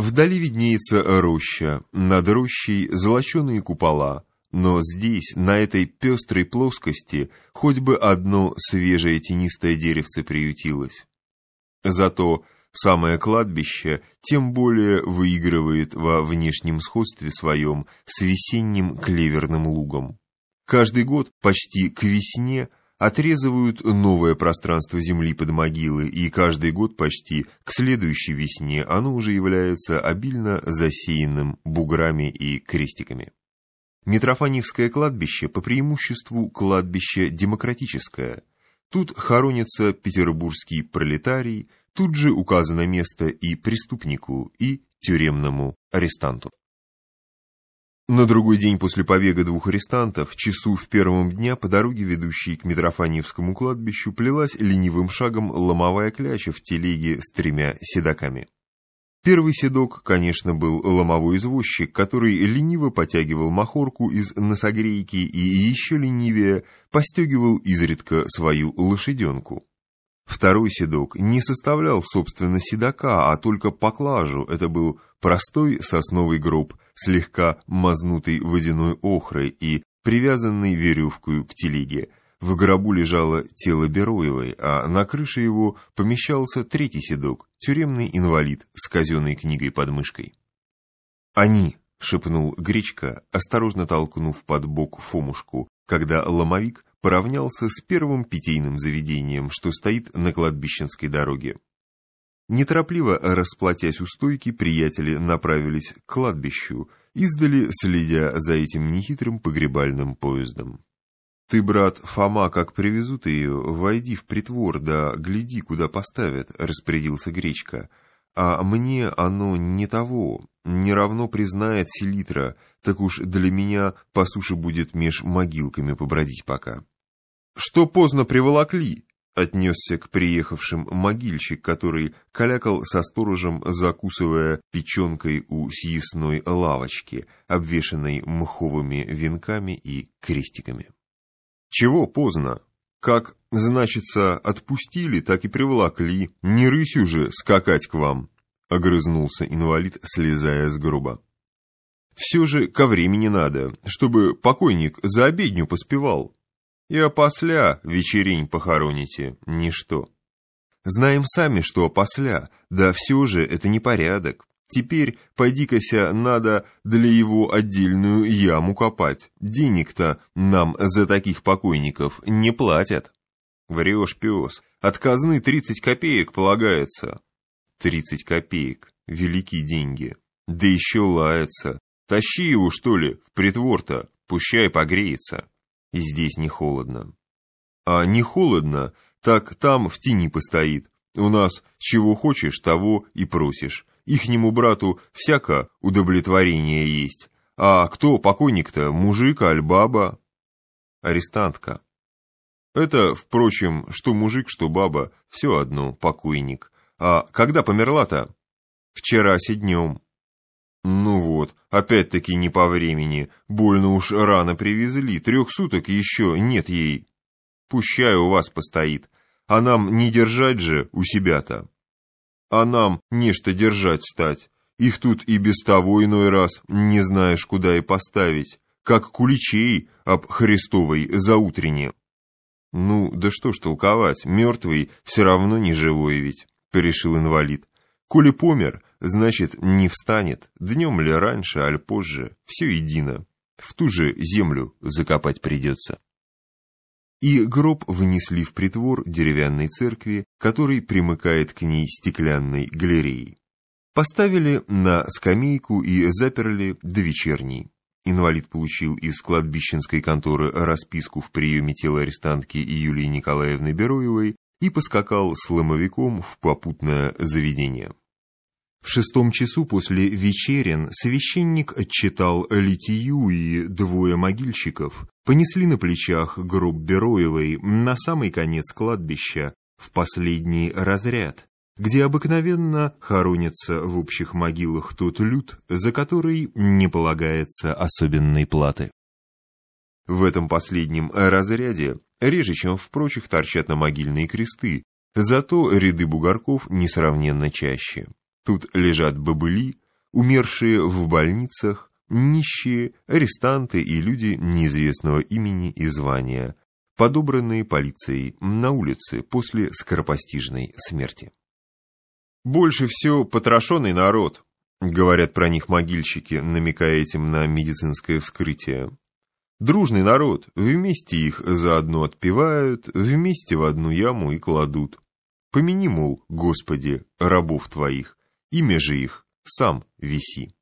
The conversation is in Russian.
Вдали виднеется роща, над рощей золоченые купола, но здесь, на этой пестрой плоскости, хоть бы одно свежее тенистое деревце приютилось. Зато самое кладбище тем более выигрывает во внешнем сходстве своем с весенним клеверным лугом. Каждый год почти к весне отрезывают новое пространство земли под могилы, и каждый год почти к следующей весне оно уже является обильно засеянным буграми и крестиками. Митрофаневское кладбище по преимуществу кладбище демократическое. Тут хоронится петербургский пролетарий, тут же указано место и преступнику, и тюремному арестанту. На другой день после побега двух арестантов, часу в первом дня по дороге, ведущей к Митрофаневскому кладбищу, плелась ленивым шагом ломовая кляча в телеге с тремя седаками. Первый седок, конечно, был ломовой извозчик, который лениво потягивал махорку из носогрейки и еще ленивее постегивал изредка свою лошаденку. Второй седок не составлял, собственно, седока, а только поклажу. Это был простой сосновый гроб, слегка мазнутый водяной охрой и привязанный веревкой к телеге. В гробу лежало тело Бероевой, а на крыше его помещался третий седок, тюремный инвалид с казенной книгой под мышкой. «Они!» — шепнул Гречка, осторожно толкнув под бок Фомушку, когда ломовик поравнялся с первым питейным заведением, что стоит на кладбищенской дороге. Неторопливо расплатясь у стойки, приятели направились к кладбищу, издали следя за этим нехитрым погребальным поездом. «Ты, брат, Фома, как привезут ее, войди в притвор, да гляди, куда поставят», — распорядился Гречка. «А мне оно не того, не равно признает селитра, так уж для меня по суше будет меж могилками побродить пока». «Что поздно приволокли?» — отнесся к приехавшим могильщик, который калякал со сторожем, закусывая печенкой у съестной лавочки, обвешанной мховыми венками и крестиками. Чего поздно? Как, значится, отпустили, так и приволокли. Не рысь уже скакать к вам, — огрызнулся инвалид, слезая с гроба. Все же ко времени надо, чтобы покойник за обедню поспевал. И опосля вечерень похороните, ничто. Знаем сами, что опосля, да все же это не порядок. Теперь, пойди-кася, надо для его отдельную яму копать. Денег-то нам за таких покойников не платят. Врешь, пес, от казны тридцать копеек полагается. Тридцать копеек, великие деньги. Да еще лается. Тащи его, что ли, в притвор-то, пущай погреется. И здесь не холодно. А не холодно, так там в тени постоит. У нас чего хочешь, того и просишь. Ихнему брату всяко удовлетворение есть. А кто покойник-то, мужик, аль баба? Арестантка. Это, впрочем, что мужик, что баба, все одно покойник. А когда померла-то? Вчера днем. Ну вот, опять-таки не по времени. Больно уж рано привезли, трех суток еще нет ей. Пущай у вас постоит. А нам не держать же у себя-то а нам нечто держать стать. Их тут и без того иной раз не знаешь, куда и поставить, как куличей об Христовой заутренне. Ну, да что ж толковать, мертвый все равно не живой ведь, порешил инвалид. Коли помер, значит, не встанет, днем ли раньше, аль позже, все едино. В ту же землю закопать придется и гроб вынесли в притвор деревянной церкви, который примыкает к ней стеклянной галереей. Поставили на скамейку и заперли до вечерней. Инвалид получил из кладбищенской конторы расписку в приеме тела арестантки Юлии Николаевны Бероевой и поскакал с ломовиком в попутное заведение. В шестом часу после вечерин священник отчитал литию и двое могильщиков понесли на плечах гроб Бероевой на самый конец кладбища, в последний разряд, где обыкновенно хоронится в общих могилах тот люд, за который не полагается особенной платы. В этом последнем разряде реже, чем в прочих, торчат на могильные кресты, зато ряды бугорков несравненно чаще. Тут лежат бобыли, умершие в больницах, нищие, арестанты и люди неизвестного имени и звания, подобранные полицией на улице после скоропостижной смерти. Больше всего потрошенный народ, говорят про них могильщики, намекая этим на медицинское вскрытие. Дружный народ, вместе их заодно отпевают, вместе в одну яму и кладут. Помяни, мол, Господи, рабов твоих, имя же их сам виси.